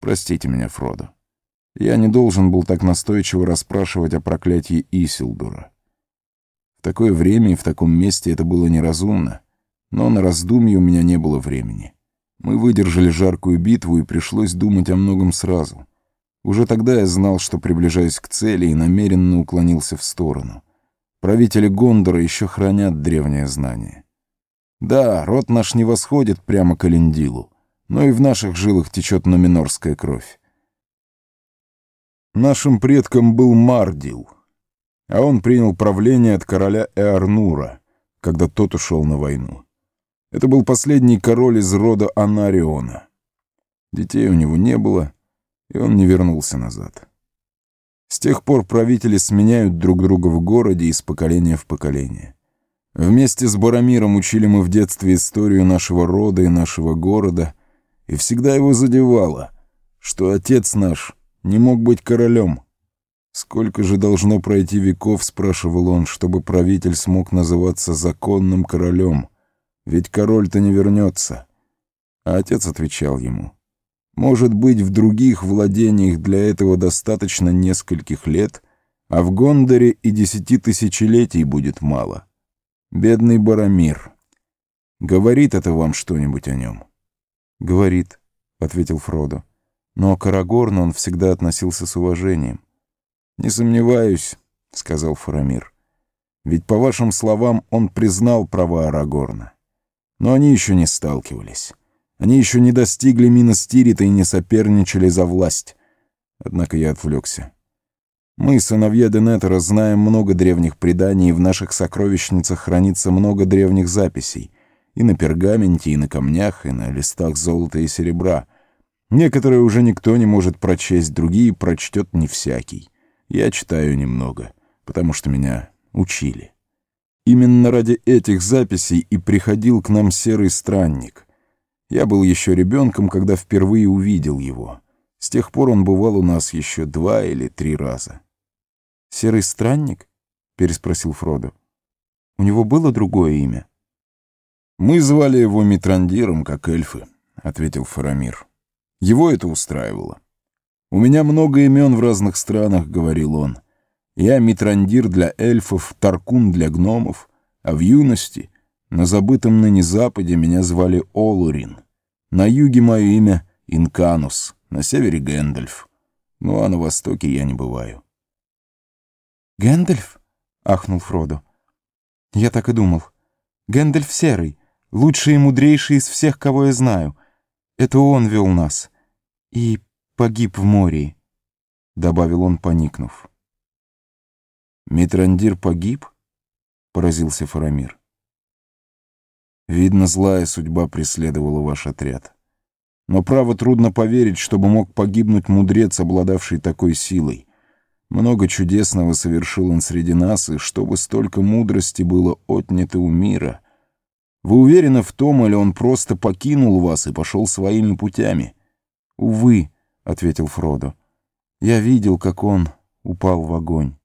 Простите меня, Фродо. Я не должен был так настойчиво расспрашивать о проклятии Исилдура. В такое время и в таком месте это было неразумно, но на раздумье у меня не было времени. Мы выдержали жаркую битву, и пришлось думать о многом сразу. Уже тогда я знал, что приближаюсь к цели, и намеренно уклонился в сторону. Правители Гондора еще хранят древнее знание. Да, род наш не восходит прямо к Элендилу, но и в наших жилах течет номинорская кровь. Нашим предком был Мардил, а он принял правление от короля Эарнура, когда тот ушел на войну. Это был последний король из рода Анариона. Детей у него не было, и он не вернулся назад. С тех пор правители сменяют друг друга в городе из поколения в поколение. Вместе с Барамиром учили мы в детстве историю нашего рода и нашего города, и всегда его задевало, что отец наш не мог быть королем. Сколько же должно пройти веков, спрашивал он, чтобы правитель смог называться законным королем — ведь король-то не вернется. А отец отвечал ему, может быть, в других владениях для этого достаточно нескольких лет, а в Гондоре и десяти тысячелетий будет мало. Бедный Барамир. Говорит это вам что-нибудь о нем? Говорит, — ответил Фродо. Но к Арагорну он всегда относился с уважением. «Не сомневаюсь», — сказал Фарамир. «Ведь, по вашим словам, он признал права Арагорна. Но они еще не сталкивались. Они еще не достигли Миностирита и не соперничали за власть. Однако я отвлекся. Мы, сыновья Денетера, знаем много древних преданий, и в наших сокровищницах хранится много древних записей. И на пергаменте, и на камнях, и на листах золота и серебра. Некоторые уже никто не может прочесть, другие прочтет не всякий. Я читаю немного, потому что меня учили. Именно ради этих записей и приходил к нам серый странник. Я был еще ребенком, когда впервые увидел его. С тех пор он бывал у нас еще два или три раза. «Серый странник?» — переспросил Фродо. «У него было другое имя?» «Мы звали его Митрандиром, как эльфы», — ответил Фарамир. «Его это устраивало. У меня много имен в разных странах», — говорил он. Я Митрандир для эльфов, Таркун для гномов, а в юности на забытом ныне западе меня звали Олурин. На юге мое имя Инканус, на севере Гэндальф. Ну а на востоке я не бываю. «Гэндальф?» — ахнул Фродо. «Я так и думал. Гэндальф Серый, лучший и мудрейший из всех, кого я знаю. Это он вел нас. И погиб в Мории», — добавил он, поникнув. «Митрандир погиб?» — поразился Фарамир. «Видно, злая судьба преследовала ваш отряд. Но право трудно поверить, чтобы мог погибнуть мудрец, обладавший такой силой. Много чудесного совершил он среди нас, и чтобы столько мудрости было отнято у мира. Вы уверены в том, или он просто покинул вас и пошел своими путями?» «Увы», — ответил Фродо, — «я видел, как он упал в огонь».